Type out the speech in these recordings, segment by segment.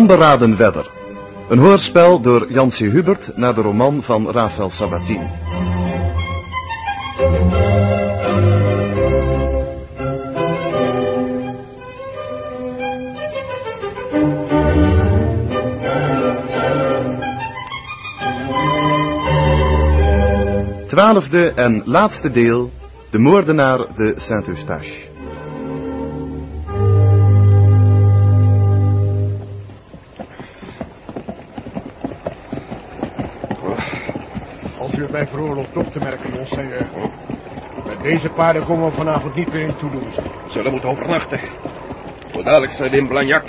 De Onberaden Wedder. Een hoorspel door Jansie Hubert naar de roman van Rafael Sabatini. Twaalfde en laatste deel. De moordenaar de Saint-Eustache. Op te merken, monseigneur. Met deze paarden komen we vanavond niet meer in Toulouse. We zullen moeten overnachten. Zo dadelijk zijn we in Blagnac.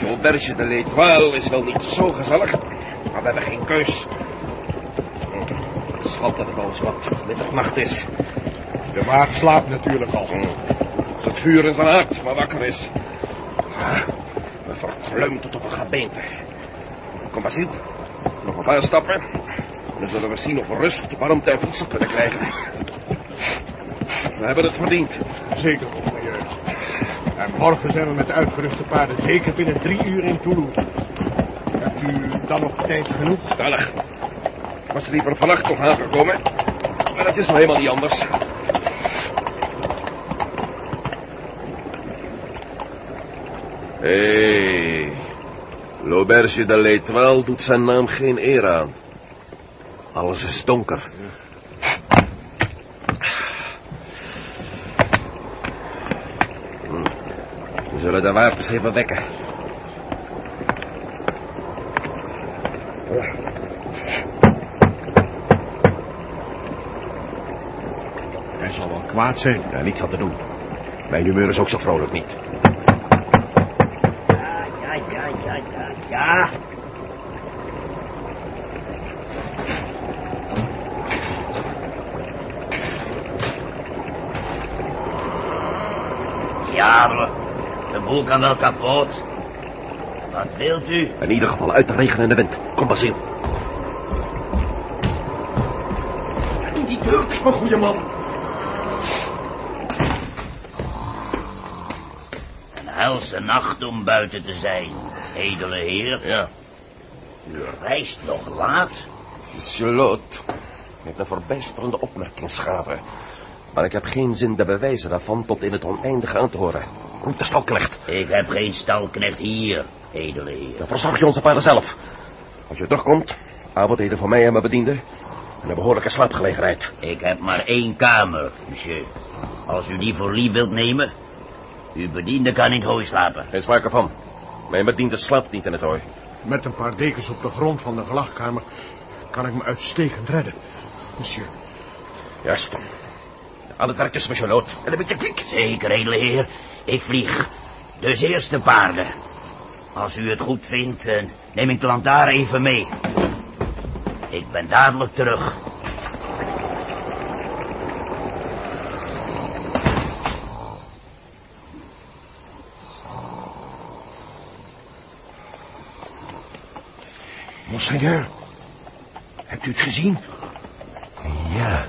De auberge de l'Étoile is wel niet zo gezellig, maar we hebben geen keus. Schat dat het al wat middernacht is. De waard slaapt natuurlijk al. Als het vuur in zijn hart maar wakker is. Ah, We verkleumd tot op een gebeente. Kom, Basil. Nog een paar stappen. Dan zullen we zien of we rust, warmte en voedsel kunnen krijgen. We hebben het verdiend. Zeker, monseigneur. En morgen zijn we met de uitgeruste paarden zeker binnen drie uur in Toulouse. Hebt u dan nog tijd genoeg? Stellig. Ik was liever vannacht nog aangekomen. Maar het is nog helemaal niet anders. Hé, hey, l'auberge de l'Étoile doet zijn naam geen eer aan. Alles is donker. We zullen de waard eens even wekken. Hij zal wel kwaad zijn. Ja, niets aan te doen. Mijn humeur is ook zo vrolijk niet. Ja, ja, ja, ja, ja, ja. Diable, de boel kan wel kapot. Wat wilt u? In ieder geval uit de regen en de wind. Kom, Basil. Doe die deur dicht, mijn goede man. Een helse nacht om buiten te zijn, edele heer. Ja. U reist nog laat. Charlotte heeft een verbijsterende opmerking schaven. Maar ik heb geen zin de bewijzen daarvan tot in het oneindige aan te horen. Roep de stalknecht. Ik heb geen stalknecht hier, edele heer. Dan verzorg je onze paarden zelf. Als je terugkomt, avondeten voor mij en mijn bediende. En een behoorlijke slaapgelegenheid. Ik heb maar één kamer, monsieur. Als u die voor lief wilt nemen, uw bediende kan in het hooi slapen. Geen sprake van. Mijn bediende slaapt niet in het hooi. Met een paar dekens op de grond van de gelagkamer kan ik me uitstekend redden. Monsieur, Juist. Aan het werk tussen me, Charlotte. En een beetje kwik. Zeker, edele heer. Ik vlieg. Dus eerst de paarden. Als u het goed vindt, eh, neem ik de lantaarn even mee. Ik ben dadelijk terug. Monseigneur, hebt u het gezien? Ja.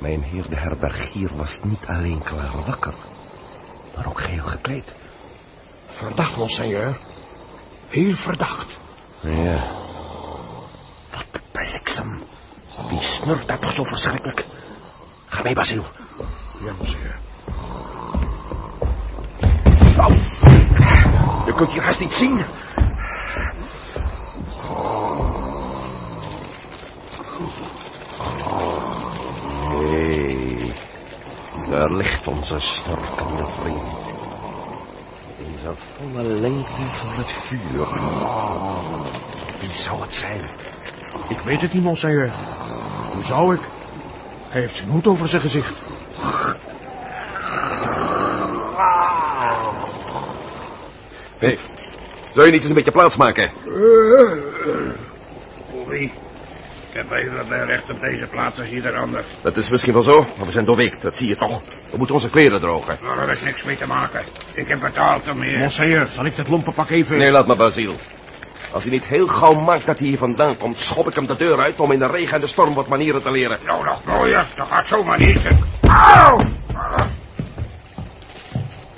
Mijn heer de herbergier was niet alleen klaar wakker, maar ook geheel gekleed. verdacht, monseigneur. Heel verdacht. Ja. Wat de bliksem. Wie snurkt daar toch zo verschrikkelijk? Ga mee, Basil. Ja, monseigneur. Au. Je kunt hier haast niet zien. Nee, daar ligt onze snorkende vriend. In zijn volle lengte voor het vuur. Wie zou het zijn? Ik weet het niet, monseigneur. Hoe zou ik? Hij heeft zijn hoed over zijn gezicht. Hé, zou je niet eens een beetje plaats maken? Oei, ik heb even mijn recht op deze plaats als ieder ander. Dat is misschien wel zo, maar we zijn doorweekt, dat zie je toch. We moeten onze kleren drogen. Daar heb ik niks mee te maken. Ik heb betaald om meer. Monseigneur, zal ik dat lompenpak even... Nee, laat maar, Basil. Als hij niet heel gauw maakt dat hij hier vandaan komt, schop ik hem de deur uit om in de regen en de storm wat manieren te leren. Nou, nog mooier. Dat gaat zomaar niet. Auw!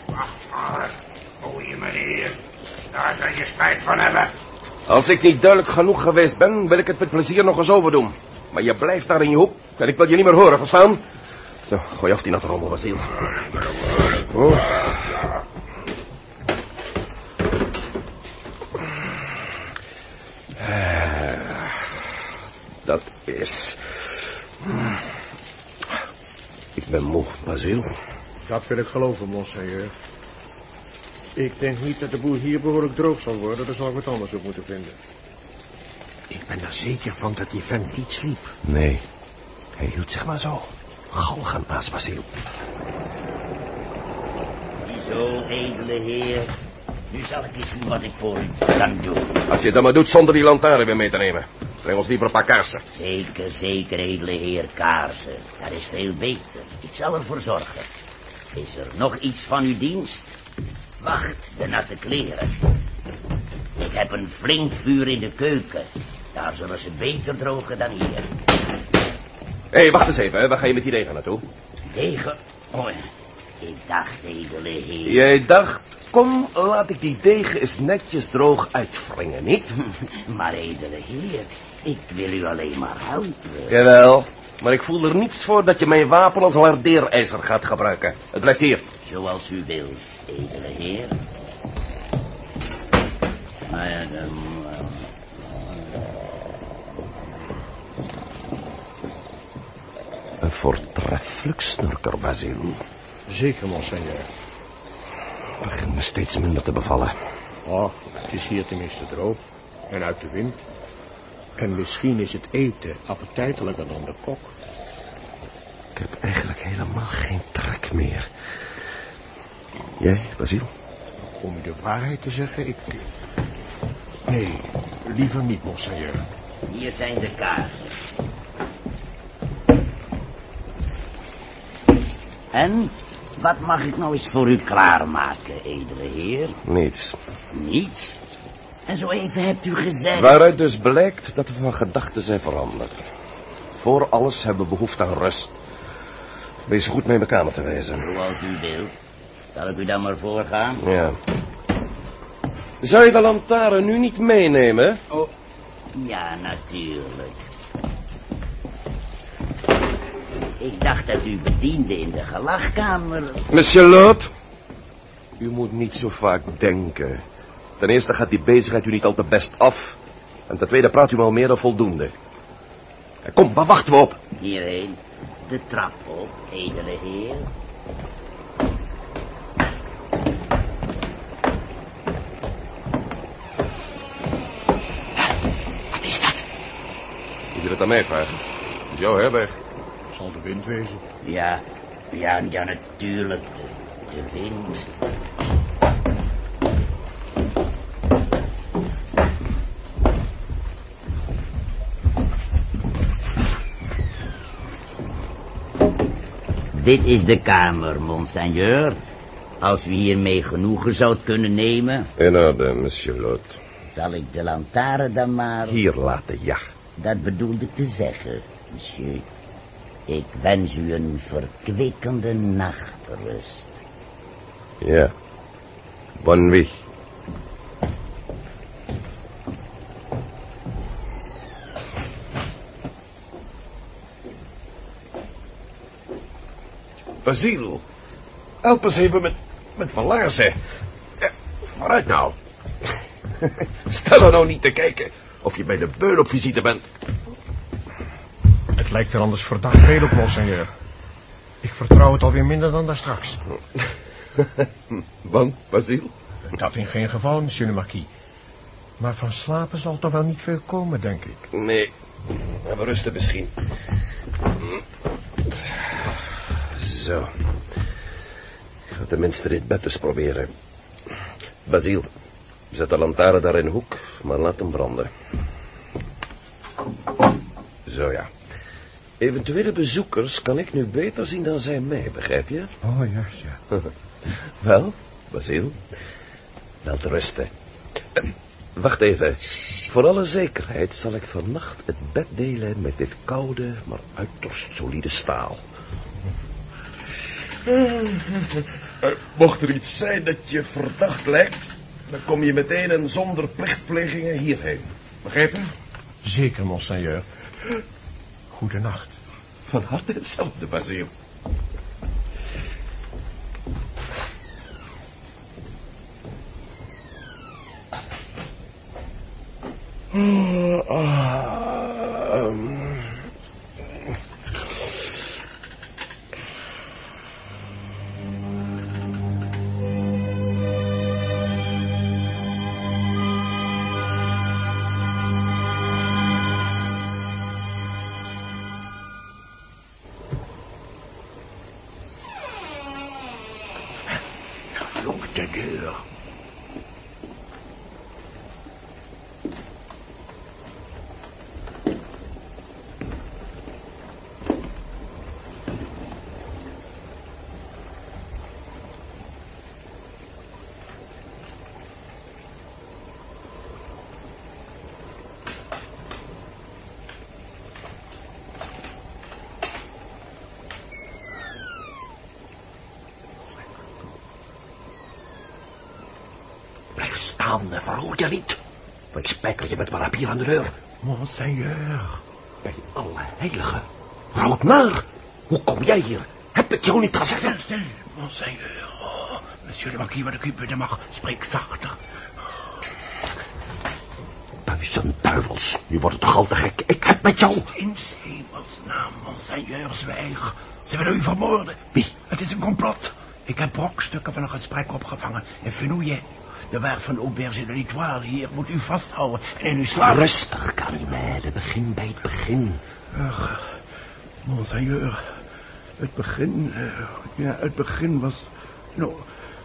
Wacht maar. Goeie meneer. Daar zal je spijt van hebben. Als ik niet duidelijk genoeg geweest ben, wil ik het met plezier nog eens overdoen. Maar je blijft daar in je hoek en ik wil je niet meer horen, verstaan? Zo, gooi af die natte rommel, Basiel. Oh. Eh, Dat is... Ik ben moe, Basiel. Dat wil ik geloven, monseigneur. Ik denk niet dat de boer hier behoorlijk droog zal worden. Daar zal ik wat anders op moeten vinden. Ik ben er zeker van dat die vent niet sliep. Nee, hij hield zich maar zo. Galgen naast Basiel. Zo, edele heer. Nu zal ik eens zien wat ik voor u kan doen. Als je het dan maar doet zonder die lantaarn weer mee te nemen. Breng ons liever een paar kaarsen. Zeker, zeker, edele heer Kaarsen. Dat is veel beter. Ik zal ervoor zorgen. Is er nog iets van uw dienst? Wacht, de natte kleren. Ik heb een flink vuur in de keuken. Daar zullen ze beter drogen dan hier. Hé, hey, wacht eens even. hè. Waar ga je met die degen naartoe? Degen. Oh, ik dacht, edele heer. Jij dacht, kom, laat ik die degen eens netjes droog uitwringen, niet? Maar edele heer, ik wil u alleen maar helpen. Jawel, maar ik voel er niets voor dat je mijn wapen als lardeerijzer gaat gebruiken. Het blijft hier. Zoals u wilt, edele heer. Nou ja, dan... voortreffelijk snurker, Basil. Zeker, monseigneur. Begint me steeds minder te bevallen. Oh, het is hier tenminste droog. En uit de wind. En misschien is het eten appetijtelijker dan de kok. Ik heb eigenlijk helemaal geen trek meer. Jij, Basil? Om de waarheid te zeggen, ik... Nee, liever niet, monseigneur. Hier zijn de kaarsen. En, wat mag ik nou eens voor u klaarmaken, edele heer? Niets. Niets? En zo even hebt u gezegd... Waaruit dus blijkt dat we van gedachten zijn veranderd. Voor alles hebben we behoefte aan rust. Wees goed mee in mijn kamer te wezen. Zoals u wilt. Zal ik u dan maar voorgaan? Ja. Zou je de lantaarn nu niet meenemen? Ja, natuurlijk. Ik dacht dat u bediende in de gelachkamer. Monsieur Lot? U moet niet zo vaak denken. Ten eerste gaat die bezigheid u niet al te best af. En ten tweede praat u me al meer dan voldoende. Kom, waar wachten we op? Hierheen. De trap op, edele heer. Wat is dat? Moet je dat aan mij vragen? Het is jouw herberg. Zal de wind wezen. Ja, ja, ja, natuurlijk. De, de wind. Dit is de kamer, monseigneur. Als u hiermee genoegen zou kunnen nemen, In orde, monsieur Lot. zal ik de lantaarn dan maar... Hier laten, ja. Dat bedoelde ik te zeggen, monsieur. Ik wens u een verkwikkende nachtrust. Ja. Nuit. Basil, help eens even met, met mijn laarzen. Ja, vooruit nou. Stel er nou niet te kijken of je bij de beul op visite bent. Lijkt er anders verdacht veel op, monseigneur. Ik vertrouw het alweer minder dan daar straks. Want, Basil? Dat in geen geval, monsieur de marquis. Maar van slapen zal toch wel niet veel komen, denk ik. Nee, maar we rusten misschien. Zo. Ik ga tenminste dit bed eens proberen. Basil, zet de lantaarn daar in de hoek, maar laat hem branden. Zo ja. Eventuele bezoekers kan ik nu beter zien dan zij mij, begrijp je? Oh, ja, ja. Wel, Basil. Wel te rusten. Eh, Wacht even. Voor alle zekerheid zal ik vannacht het bed delen met dit koude, maar uiterst solide staal. Eh, Mocht er iets zijn dat je verdacht lijkt, dan kom je meteen en zonder plichtplegingen hierheen. Begrepen? Zeker, monseigneur. Goedenacht. Van harte hetzelfde, Basil. Vloek rapier aan de deur. Monseigneur. Bij alle heiligen. Rood. Hoe kom jij hier? Heb ik jou niet gezegd? Monseigneur. Oh, monsieur de marquis, wat ik u bidden mag, spreek zachter. Duizend duivels. Nu wordt het toch al te gek. Ik heb met jou. In hemelsnaam, monseigneur, zwijg. Ze willen u vermoorden. Wie? Het is een complot. Ik heb brokstukken van een gesprek opgevangen in Fenouillet. De waard van Auberge de l'Étoile hier moet u vasthouden en in uw slaap... Rustig, Calimede. Begin bij het begin. Ach, monseigneur, het begin, eh, ja, het begin was, nou,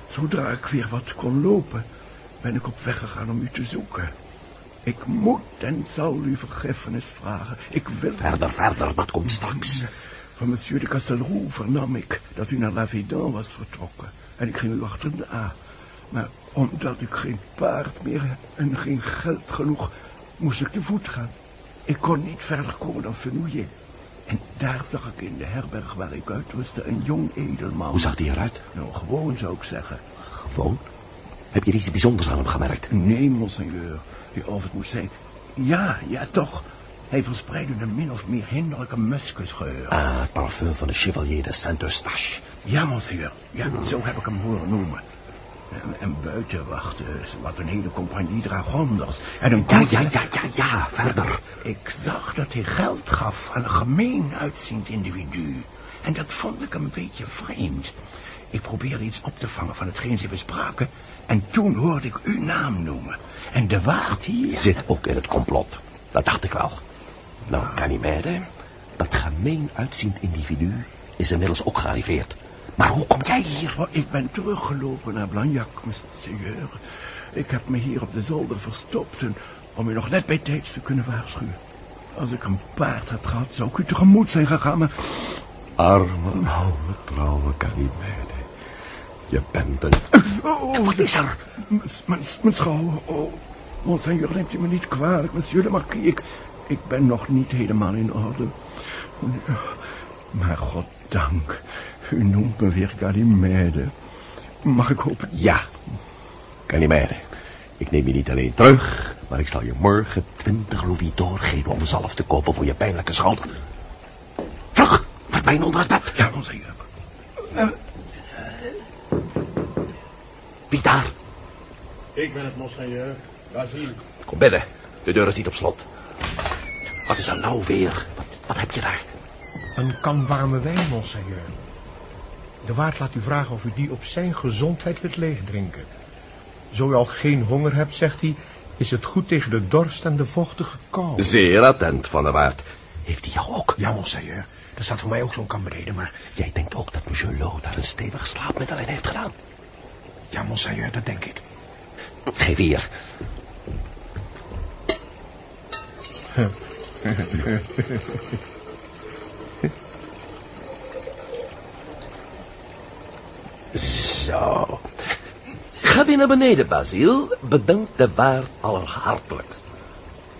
zodra ik weer wat kon lopen, ben ik op weg gegaan om u te zoeken. Ik moet en zal u vergiffenis vragen. Ik wil... Verder, verder. Wat komt straks? Van monsieur de Castelroux vernam ik dat u naar La Védan was vertrokken. En ik ging u achterna. Maar omdat ik geen paard meer heb en geen geld genoeg, moest ik te voet gaan. Ik kon niet verder komen dan Fenouillet. En daar zag ik in de herberg waar ik uitrustte een jong edelman. Hoe zag die eruit? Nou, gewoon zou ik zeggen. Gewoon. Heb je iets bijzonders aan hem gemerkt? Nee, monseigneur. Of het moest zijn. Ja, ja, toch. Hij verspreidde een min of meer hinderlijke muskusgeur. Ah, het parfum van de Chevalier de Saint-Eustache. Ja, monseigneur. Ja, zo heb ik hem horen noemen. En, en buiten wachtte wat een hele compagnie dragonders. En een Ja, koets- ja, ja, ja, ja. Verder. Ik zag dat hij geld gaf aan een gemeen uitziend individu. En dat vond ik een beetje vreemd. Ik probeerde iets op te vangen van hetgeen ze bespraken. En toen hoorde ik uw naam noemen. En de waard hier... Zit ook in het complot. Dat dacht ik wel. Nou, Ganymede, dat gemeen uitziend individu is inmiddels ook gearriveerd. Maar hoe kom jij hier? Oh, ik ben teruggelopen naar Blagnac, monseigneur. Ik heb me hier op de zolder verstopt en, om u nog net bij tijds te kunnen waarschuwen. Als ik een paard had gehad, zou ik u tegemoet zijn gegaan, maar... Arme, oude, trouwe Ganymede. Je bent een... Oh, Wat is er? Mijn, schouder, oh. Monseigneur, neemt u me niet kwalijk, monsieur de marquis. Ik, ik ben nog niet helemaal in orde. Maar goddank, u noemt me weer Ganymede. Mag ik hopen... Ja, Ganymede. Ik neem je niet alleen terug, maar ik zal je morgen twintig louis doorgeven om zalf te kopen voor je pijnlijke schouder. Vlug, verdwijn onder het bed. Ja, monseigneur. Wie daar? Ik ben het, monseigneur. Basil. Kom binnen, de deur is niet op slot. Wat is er nou weer? Wat, wat heb je daar? Een kan warme wijn, monseigneur. De waard laat u vragen of u die op zijn gezondheid wilt leegdrinken. Zo u al geen honger hebt, zegt hij, is het goed tegen de dorst en de vochtige kou. Zeer attent, Van der Waard. Heeft hij jou ook? Ja, monseigneur. Er staat voor mij ook zo'n kan beneden, maar... Jij denkt ook dat monsieur Lo daar een stevig slaapmiddel in heeft gedaan? Ja, monseigneur, dat denk ik. Geef hier. Zo. Ga weer naar beneden, Basil. Bedank de waard allerhartelijkst.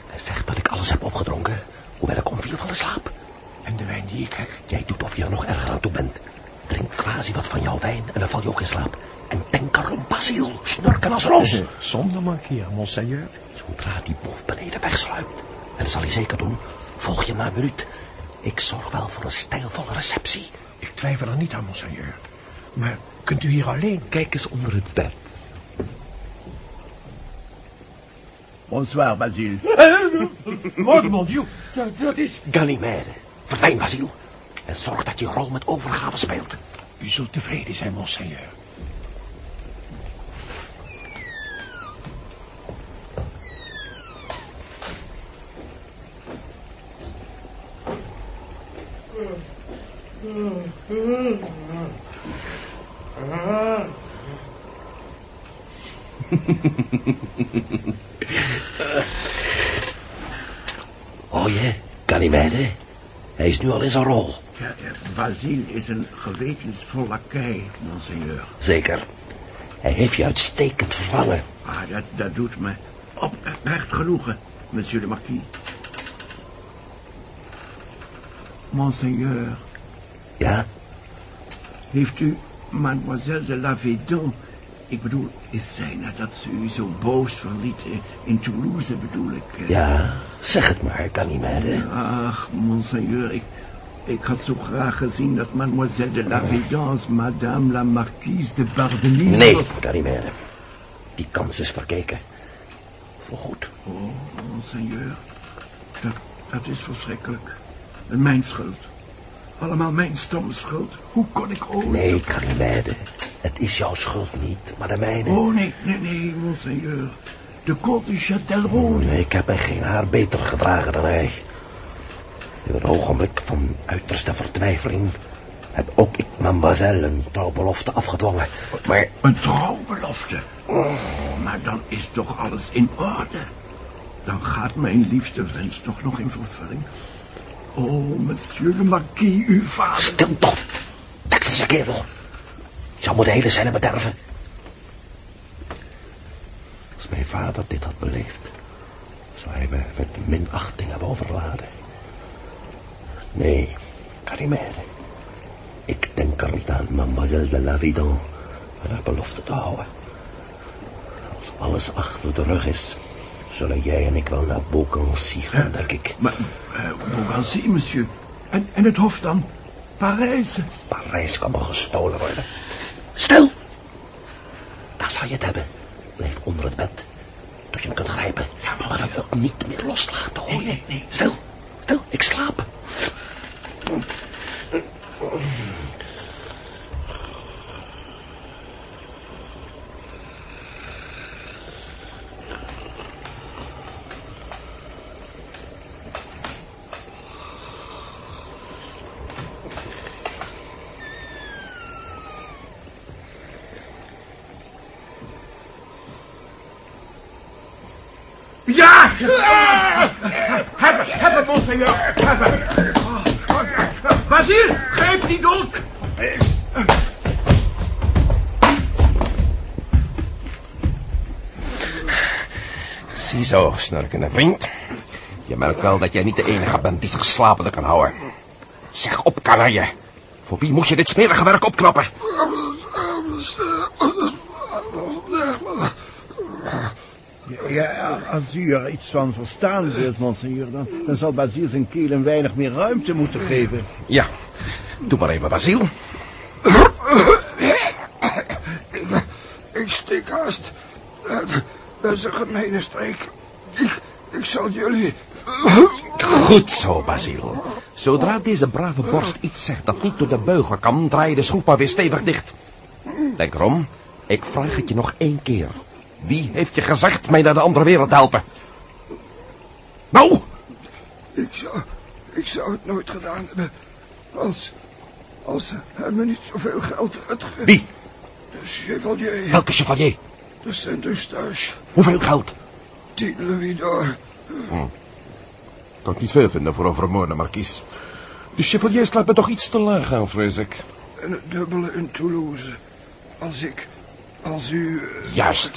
Hij zegt dat ik alles heb opgedronken, hoewel ik omviel van de slaap. En de wijn die ik heb. Jij doet of je er nog erger aan toe bent. Drink quasi wat van jouw wijn en dan val je ook in slaap. En denk erom, Basil, snurken als roos. Zonder mankeer, monseigneur. Zodra die boef beneden wegsluipt, en dat zal hij zeker doen, volg je een minuut. Ik zorg wel voor een stijlvolle receptie. Ik twijfel er niet aan, monseigneur. Maar kunt u hier alleen? Kijk eens onder het bed. Bonsoir, Basile. Oh, mon dieu. Dat, is... Ganymede, verdwijn, Basil. En zorg dat je rol met overgave speelt. U zult tevreden zijn, monseigneur. Oh je, Ganymede. Hij is nu al in zijn rol. Ja, Basile is een gewetensvol lakij, monseigneur. Zeker. Hij heeft je uitstekend vervangen. Ah, dat, dat doet me oprecht genoegen, monsieur de marquis. Monseigneur, Ja? heeft u mademoiselle de Lavédon... Ik bedoel, is zij nadat ze u zo boos verliet in- in Toulouse, bedoel ik... eh? Ja, zeg het maar, Ganymede. Ach, monseigneur, ik, ik had zo graag gezien dat mademoiselle de Lavédance... madame la marquise de Bardelier... Nee, Ganymede. Die kans is verkeken. Voorgoed. Oh, monseigneur, dat, dat is verschrikkelijk. En mijn schuld. Allemaal mijn stomme schuld. Hoe kon ik ooit... Nee, Ganymede. Het is jouw schuld niet, maar de mijne. Oh, nee, nee, nee, monseigneur. De Côte du Châtelrode. Nee, ik heb mij geen haar beter gedragen dan hij. In een ogenblik van uiterste vertwijfeling heb ook ik mademoiselle een trouwbelofte afgedwongen. Maar Een trouwbelofte. Oh, maar dan is toch alles in orde. Dan gaat mijn liefste wens toch nog in vervulling. Oh, monsieur le marquis, uw vader... stil toch, Texelse kerel. Je zou moeten hele scène bederven. Als mijn vader dit had beleefd, zou hij me met minachting hebben overladen. Nee, Carimere. Ik denk er niet aan mademoiselle de Lavidon en haar belofte te houden. Als alles achter de rug is, zullen jij en ik wel naar Beaucancy gaan, denk ik. Maar, uh, Beaugency, monsieur. En, en het hof dan? Parijs. Parijs kan wel gestolen worden. Stil! Daar zal je het hebben. Blijf onder het bed. Tot je hem kunt grijpen. Ja, maar hem ook niet meer loslaten, hoor je? Nee, nee. Stil, stil, ik slaap. Ja! Heb het, heb het, monseigneur. Heb het. Basile, grijp die dolk. Ziezo, snurkende vriend. Je merkt wel dat jij niet de enige bent die zich slapende kan houden. Zeg op, kanarje. Voor wie moest je dit smerige werk opknappen? Ja, als u er iets van verstaan wilt, monseigneur, dan, dan zal Basile zijn keel een weinig meer ruimte moeten geven. Ja, doe maar even, Basiel. Ik, ik stik haast. Dat, is een gemene streek. Ik, ik zal jullie... Goed zo, Basiel. Zodra deze brave borst iets zegt dat niet door de beugel kan, draai je de schroef maar weer stevig dicht. Denk erom, ik vraag het je nog één keer. Wie heeft je gezegd mij naar de andere wereld te helpen? Nou, Ik zou, ik zou het nooit gedaan hebben. Als, als hij me niet zoveel geld uitgeeft. wie? De chevalier, Welke chevalier? de Saint-Eustache, Hoeveel geld? tien louis d'or. Kan ik niet veel vinden voor een vermoorde markies. De chevalier slaat me toch iets te laag aan, vrees ik. En het dubbele in Toulouse. Als ik, als u... eh, Juist.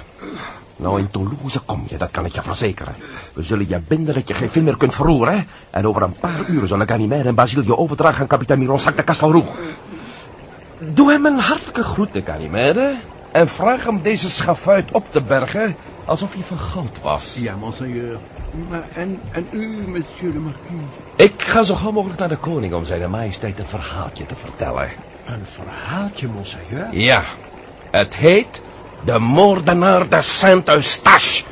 Nou, in Toulouse kom je, dat kan ik je verzekeren. We zullen je binden dat je geen veel meer kunt verroeren. hè? En over een paar uur zullen Ganymede en Basile je overdragen aan kapitein Mironsac de Castelroux. Doe hem een hartelijke groet, de. En vraag hem deze schafuit op te bergen alsof hij van goud was. Ja, monseigneur. Maar en, en u, monsieur le marquis? Ik ga zo gauw mogelijk naar de koning om zijn majesteit een verhaaltje te vertellen. Een verhaaltje, monseigneur? Ja, het heet De Moordenaar de Saint-Eustache.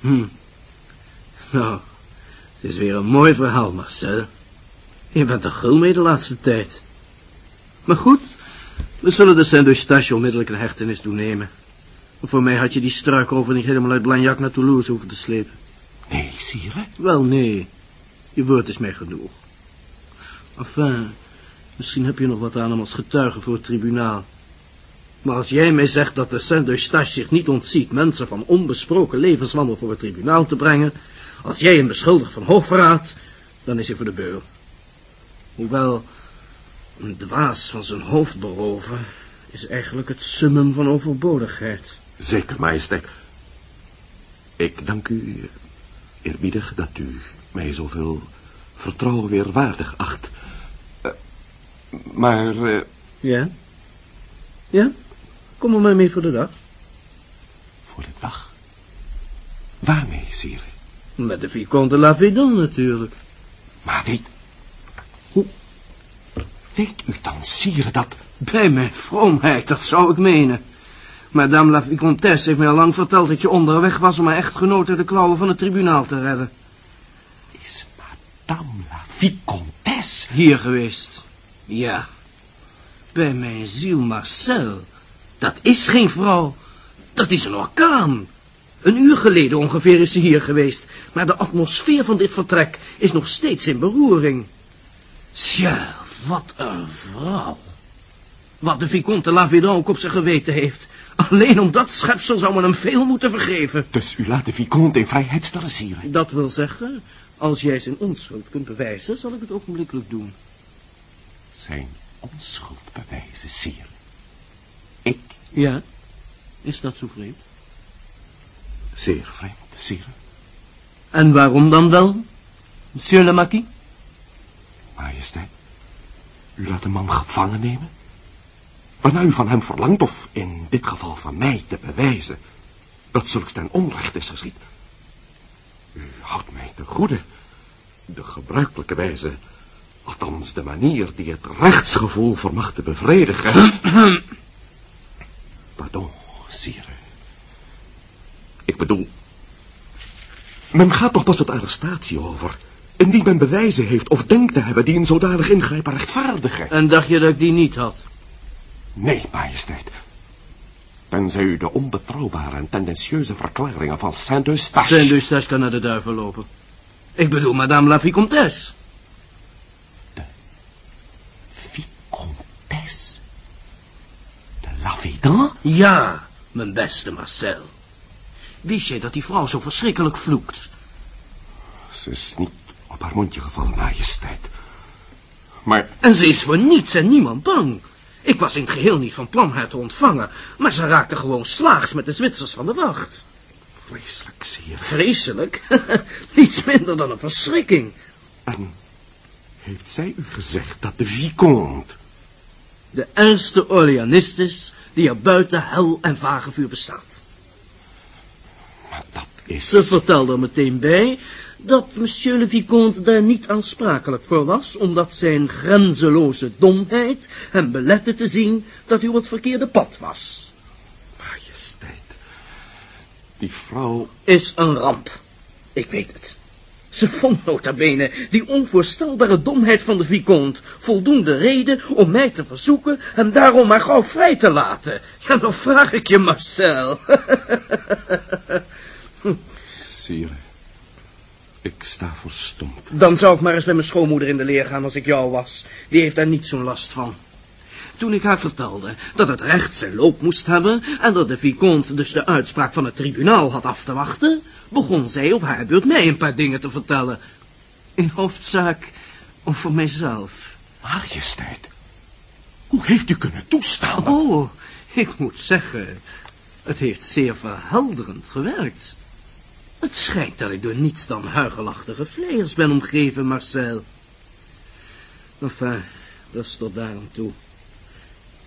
Hm. Nou, het is weer een mooi verhaal, Marcel. Je bent er gul mee de laatste tijd. Maar goed, we zullen de Saint-Eustache onmiddellijk een hechtenis doen nemen. Voor mij had je die struikrover niet helemaal uit Blagnac naar Toulouse hoeven te slepen. Nee, sire. Wel, nee. Je woord is mij genoeg. Enfin, misschien heb je nog wat aan hem als getuige voor het tribunaal. Maar als jij mij zegt dat de Saint-Eustache zich niet ontziet mensen van onbesproken levenswandel voor het tribunaal te brengen, als jij hem beschuldigt van hoogverraad, dan is hij voor de beul. Hoewel, een dwaas van zijn hoofd beroven is eigenlijk het summum van overbodigheid. Zeker, majesteit. Ik dank u, eerbiedig, dat u mij zoveel vertrouwen weer waardig acht. Eh, maar, eh, Ja? Ja? Kom er maar mee voor de dag. voor de dag? Waarmee, sire? Met de Vicomte de Lavedon natuurlijk. Maar weet... Hoe... Weet u dan, sire, dat... Bij mijn vroomheid, dat zou ik menen. Madame la Vicomtesse heeft mij al lang verteld dat je onderweg was om haar echtgenoot uit de klauwen van het tribunaal te redden. Is madame la vicomtesse... Hier geweest. Ja. Bij mijn ziel, Marcel. Dat is geen vrouw. Dat is een orkaan. Een uur geleden ongeveer is ze hier geweest. Maar de atmosfeer van dit vertrek is nog steeds in beroering. Tja, wat een vrouw. Wat de Vicomte de Lavedon ook op zijn geweten heeft. Alleen om dat schepsel zou men hem veel moeten vergeven. Dus u laat de vicomte in vrijheid stellen, sire? Dat wil zeggen, als jij zijn onschuld kunt bewijzen, zal ik het ogenblikkelijk doen. Zijn onschuld bewijzen, sire. Ik, Ja? Is dat zo vreemd? zeer vreemd, sire. En waarom dan wel, monsieur le marquis? Majesteit, u laat een man gevangen nemen? Waarna u van hem verlangt, of in dit geval van mij, te bewijzen dat zulks ten onrecht is geschied. U houdt mij te goede. De gebruikelijke wijze, althans de manier die het rechtsgevoel vermag te bevredigen. Pardon, sire. Ik bedoel, men gaat toch pas tot arrestatie over, indien men bewijzen heeft of denkt te hebben die een zodanig ingrijpen rechtvaardigen. En dacht je dat ik die niet had? Nee, majesteit. Tenzij u de onbetrouwbare en tendentieuze verklaringen van Saint-Eustache... Saint-Eustache kan naar de duivel lopen. Ik bedoel, madame la vicomtesse. Vicomtesse de Lavedon? Ja, mijn beste Marcel. Wist jij dat die vrouw zo verschrikkelijk vloekt? Ze is niet op haar mondje gevallen, majesteit. Maar En ze is voor niets en niemand bang. Ik was in het geheel niet van plan haar te ontvangen, maar ze raakte gewoon slaags met de Zwitsers van de wacht. vreselijk, sire. Vreselijk? Niets minder dan een verschrikking. En heeft zij u gezegd dat de vicomte... De ergste Orleanist is die er buiten hel en vagevuur bestaat. Maar dat is... Ze vertelde er meteen bij dat monsieur le vicomte daar niet aansprakelijk voor was, omdat zijn grenzeloze domheid hem belette te zien dat u op het verkeerde pad was. Majesteit. Die vrouw... Is een ramp. Ik weet het. Ze vond nota bene die onvoorstelbare domheid van de vicomte voldoende reden om mij te verzoeken hem daarom maar gauw vrij te laten. Ja, dan vraag ik je, Marcel. Sire, ik sta verstomd. Dan zou ik maar eens bij mijn schoonmoeder in de leer gaan als ik jou was. Die heeft daar niet zo'n last van. Toen ik haar vertelde dat het recht zijn loop moest hebben... en dat de vicomte dus de uitspraak van het tribunaal had af te wachten... begon zij op haar beurt mij een paar dingen te vertellen. In hoofdzaak Of voor mijzelf? Majesteit, hoe heeft u kunnen toestaan? Oh, ik moet zeggen, het heeft zeer verhelderend gewerkt. Het schijnt dat ik door niets dan huigelachtige vleiers ben omgeven, Marcel. Enfin, dat is tot daarom toe.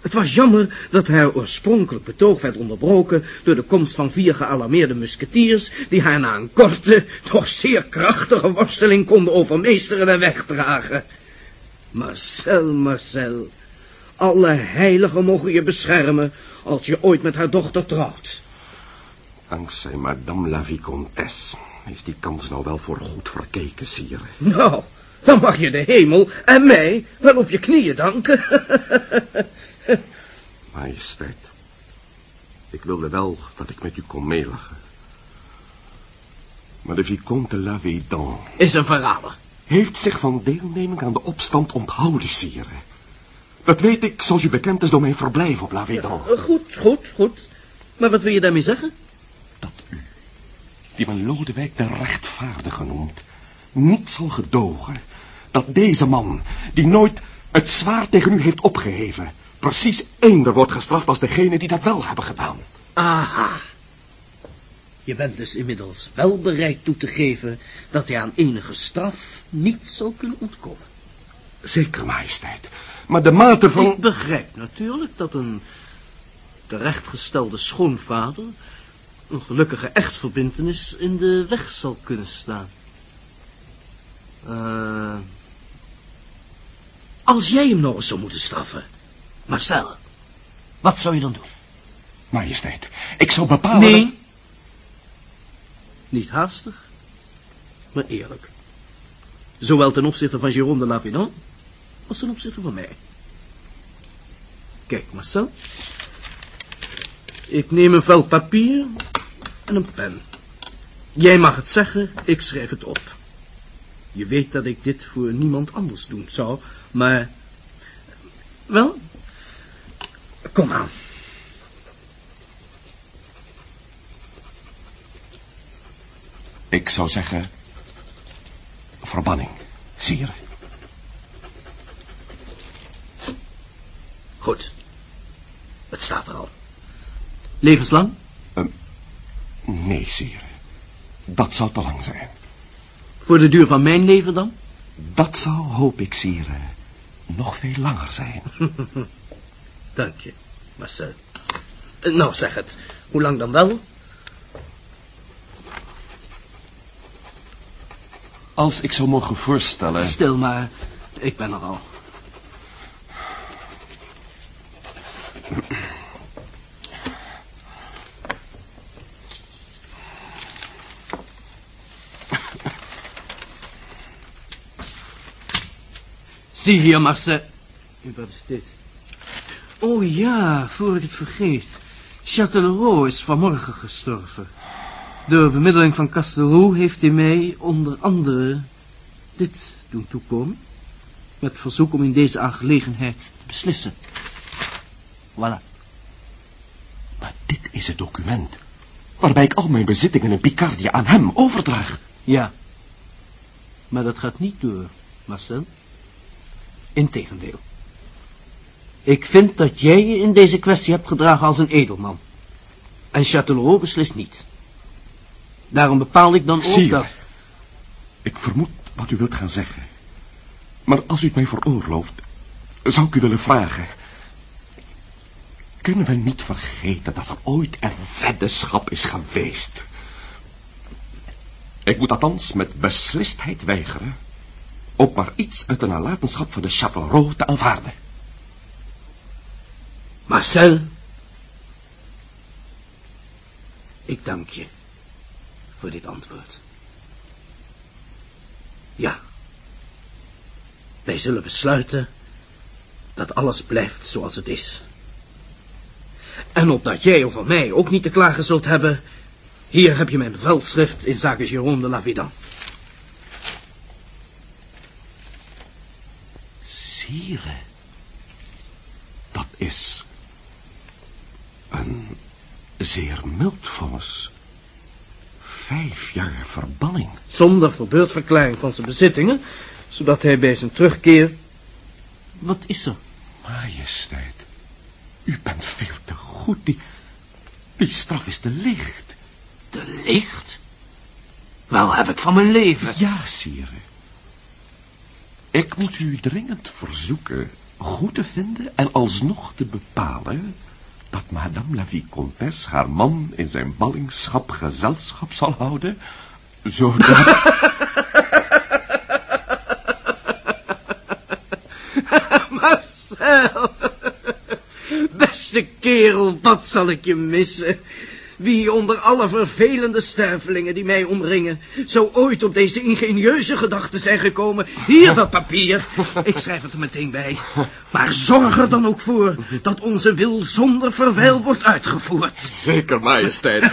Het was jammer dat haar oorspronkelijk betoog werd onderbroken door de komst van vier gealarmeerde musketiers, die haar na een korte, toch zeer krachtige worsteling konden overmeesteren en wegdragen. Marcel, Marcel, alle heiligen mogen je beschermen als je ooit met haar dochter trouwt. Dankzij madame la vicomtesse is die kans nou wel voor goed verkeken, sire. Nou, dan mag je de hemel en mij wel op je knieën danken. Majesteit, ik wilde wel dat ik met u kon meelachen. Maar de vicomte Lavédan Is een verrader. heeft zich van deelneming aan de opstand onthouden, sire. Dat weet ik, zoals u bekend is, door mijn verblijf op Lavédan. Goed, goed, goed. Maar wat wil je daarmee zeggen? Die men Lodewijk de rechtvaardige noemt, niet zal gedogen dat deze man, die nooit het zwaard tegen u heeft opgeheven, precies eender wordt gestraft als degene die dat wel hebben gedaan. Aha. Je bent dus inmiddels wel bereid toe te geven dat hij aan enige straf niet zal kunnen ontkomen. Zeker, majesteit. Maar de mate van... Ik begrijp natuurlijk dat een terechtgestelde schoonvader een gelukkige echtverbintenis in de weg zal kunnen staan. Eh, als jij hem nog eens zou moeten straffen, Marcel, wat zou je dan doen? Majesteit, ik zal bepalen... Nee. Niet haastig, maar eerlijk. Zowel ten opzichte van Jérôme de Lavidan als ten opzichte van mij. Kijk, Marcel. Ik neem een vel papier en een pen. Jij mag het zeggen, ik schrijf het op. Je weet dat ik dit voor niemand anders doen zou, maar... Wel, kom aan. Ik zou zeggen... Verbanning, sire. Goed. Het staat er al. Levenslang? Nee, sire. Dat zou te lang zijn. Voor de duur van mijn leven dan? Dat zou, hoop ik, sire, nog veel langer zijn. Dank je, Marcel. Eh, Nou, zeg het. Hoe lang dan wel? Als ik zou mogen voorstellen... Stil maar, ik ben er al. Zie hier, Marcel. Wat is dit? Oh ja, voor ik het vergeet. Châtellerault is vanmorgen gestorven. Door bemiddeling van Castelroux heeft hij mij onder andere dit doen toekomen. Met verzoek om in deze aangelegenheid te beslissen. Voilà. Maar dit is het document waarbij ik al mijn bezittingen in Picardie aan hem overdraag. Ja. Maar dat gaat niet door, Marcel. Integendeel. Ik vind dat jij je in deze kwestie hebt gedragen als een edelman. En Châtellerault beslist niet. Daarom bepaal ik dan ook dat... Ik vermoed wat u wilt gaan zeggen. Maar als u het mij veroorlooft, zou ik u willen vragen... Kunnen we niet vergeten dat er ooit een weddenschap is geweest? Ik moet althans met beslistheid weigeren... ook maar iets uit de nalatenschap van de Châtellerault te aanvaarden. Marcel. Ik dank je voor dit antwoord. Ja. Wij zullen besluiten dat alles blijft zoals het is. En opdat jij over mij ook niet te klagen zult hebben, hier heb je mijn bevelschrift in zaken Jérôme de Lavidan. Sire, dat is een zeer mild vonnis. Vijf jaar verbanning. Zonder verbeurdverklaring van zijn bezittingen zodat hij bij zijn terugkeer... Wat is er? Majesteit, u bent veel te goed. Die, die straf is te licht. Te licht? Wel heb ik van mijn leven. Ja, sire. Ik moet u dringend verzoeken goed te vinden en alsnog te bepalen dat madame la vicomtesse haar man in zijn ballingschap gezelschap zal houden, zodat... Marcel, beste kerel, wat zal ik je missen? Wie onder alle vervelende stervelingen die mij omringen... zou ooit op deze ingenieuze gedachte zijn gekomen... Hier dat papier. Ik schrijf het er meteen bij. Maar zorg er dan ook voor... dat onze wil zonder verwijl wordt uitgevoerd. Zeker, majesteit.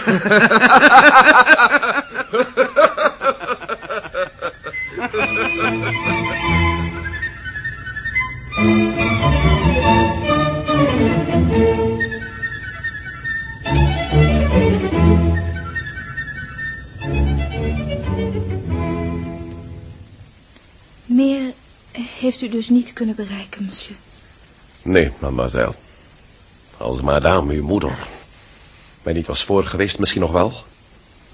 heeft u dus niet kunnen bereiken, monsieur. Nee, mademoiselle. Als madame, uw moeder, mij niet was voor geweest, misschien nog wel.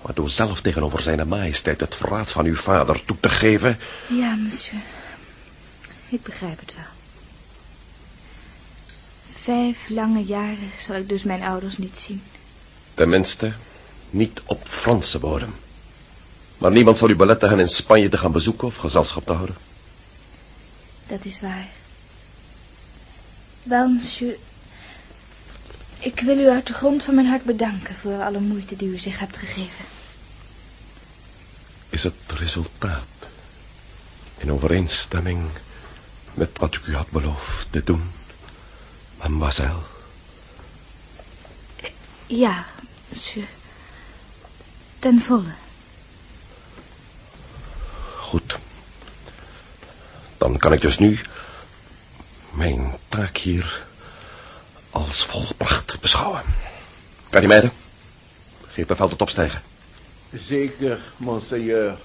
Maar door zelf tegenover zijn majesteit het verraad van uw vader toe te geven... Ja, monsieur. Ik begrijp het wel. Vijf lange jaren zal ik dus mijn ouders niet zien. Tenminste, niet op Franse bodem. Maar niemand zal u beletten hen in Spanje te gaan bezoeken of gezelschap te houden. Dat is waar. Wel, monsieur... Ik wil u uit de grond van mijn hart bedanken voor alle moeite die u zich hebt gegeven. Is het resultaat in overeenstemming met wat ik u had beloofd te doen, mademoiselle? Ja, monsieur. Ten volle. Goed. Dan kan ik dus nu mijn taak hier als volbracht beschouwen. Kan die meiden? Geef bevel tot opstijgen. Zeker, monseigneur.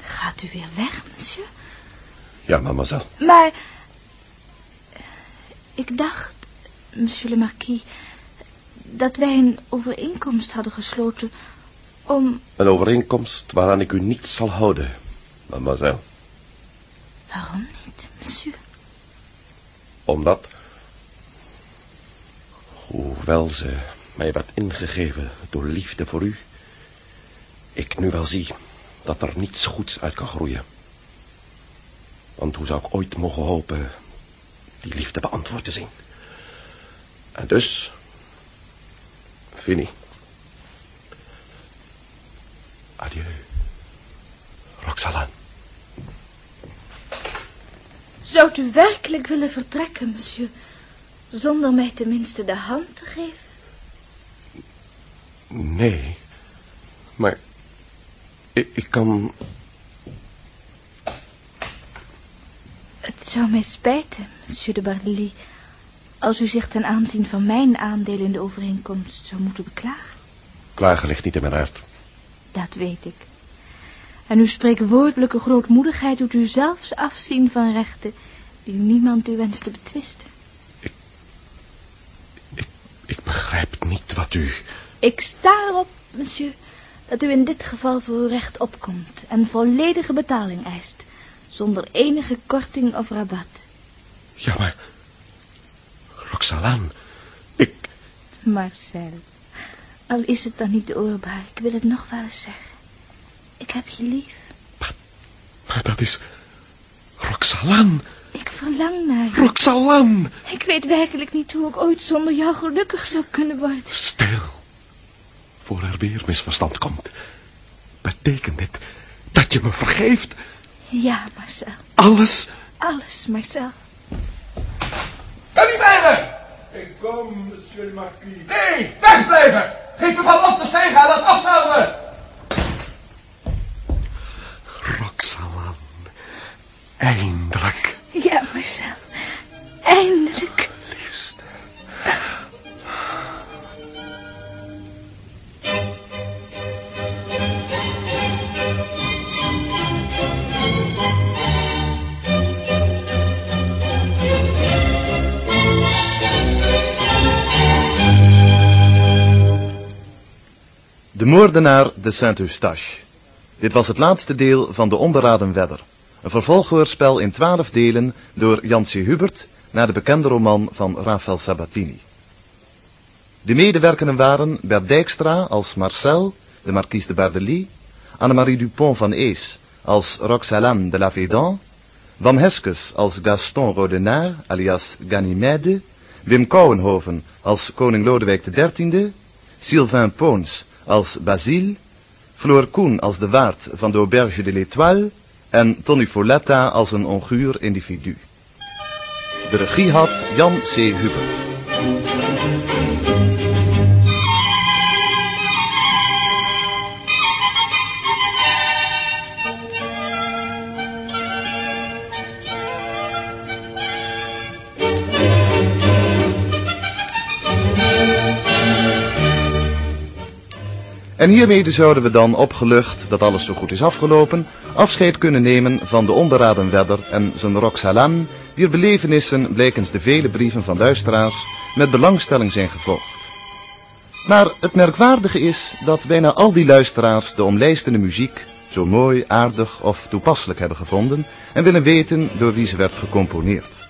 Gaat u weer weg, monsieur? Ja, mademoiselle. Maar... Ik dacht, monsieur le marquis... dat wij een overeenkomst hadden gesloten... om... Een overeenkomst waaraan ik u niet zal houden, mademoiselle. Waarom niet, monsieur? Omdat... Hoewel ze mij werd ingegeven door liefde voor u... ik nu wel zie dat er niets goeds uit kan groeien. Want hoe zou ik ooit mogen hopen die liefde beantwoord te zien? En dus... Fini. Adieu. Roxalane. Zou u werkelijk willen vertrekken, monsieur... zonder mij tenminste de hand te geven? Nee. Maar... Ik, ik kan... Het zou mij spijten, monsieur de Bardelli... als u zich ten aanzien van mijn aandeel in de overeenkomst zou moeten beklagen. Klagen ligt niet in mijn hart. Dat weet ik. En uw spreekwoordelijke grootmoedigheid doet u zelfs afzien van rechten... die niemand u wenst te betwisten. Ik begrijp niet wat u... Ik sta erop, monsieur, dat u in dit geval voor uw recht opkomt... en volledige betaling eist... zonder enige korting of rabat. Ja, maar... Roxalane, ik... Marcel, al is het dan niet oorbaar, ik wil het nog wel eens zeggen. Ik heb je lief. Maar dat is... Roxalane, Ik verlang naar je. Roxalane. Ik weet werkelijk niet hoe ik ooit zonder jou gelukkig zou kunnen worden. Stil. Voor er weer misverstand komt. Betekent dit dat je me vergeeft? Ja, Marcel. Alles? Alles, Marcel. Kalimeren! Ik kom, monsieur le marquis. Nee, wegblijven! Geef me van op te stijgen en laat afzuigen! Roxalane. Eindelijk. Ja, Marcel. Eindelijk. De moordenaar de Saint-Eustache. Dit was het laatste deel van De Onberaden Wedder. Een vervolghoorspel in twaalf delen door Jancy Hubert naar de bekende roman van Raphaël Sabatini. De medewerkenden waren Bert Dijkstra als Marcel, de marquise de Bardely, Annemarie Dupont van Ees als Roxalane de la Védan, Van Heskes als Gaston Rodenaar alias Ganymede, Wim Kouwenhoven als koning Lodewijk XIII, Sylvain Poons als Basile, Floor Koen als de waard van de Auberge de l'Étoile en Tony Folletta als een onguur individu. De regie had Jan C. Hubert. En hiermee zouden we dan opgelucht dat alles zo goed is afgelopen, afscheid kunnen nemen van de onberaden wedder en zijn Roxalan, wier belevenissen blijkens de vele brieven van luisteraars met belangstelling zijn gevolgd. Maar het merkwaardige is dat bijna al die luisteraars de omlijstende muziek zo mooi, aardig of toepasselijk hebben gevonden en willen weten door wie ze werd gecomponeerd.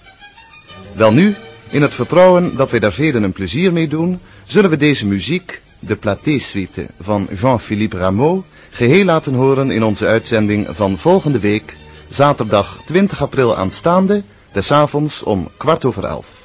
Welnu, in het vertrouwen dat wij daar velen een plezier mee doen, zullen we deze muziek de Platé-suite van Jean-Philippe Rameau geheel laten horen in onze uitzending van volgende week, zaterdag 20 april aanstaande, des avonds om kwart over elf.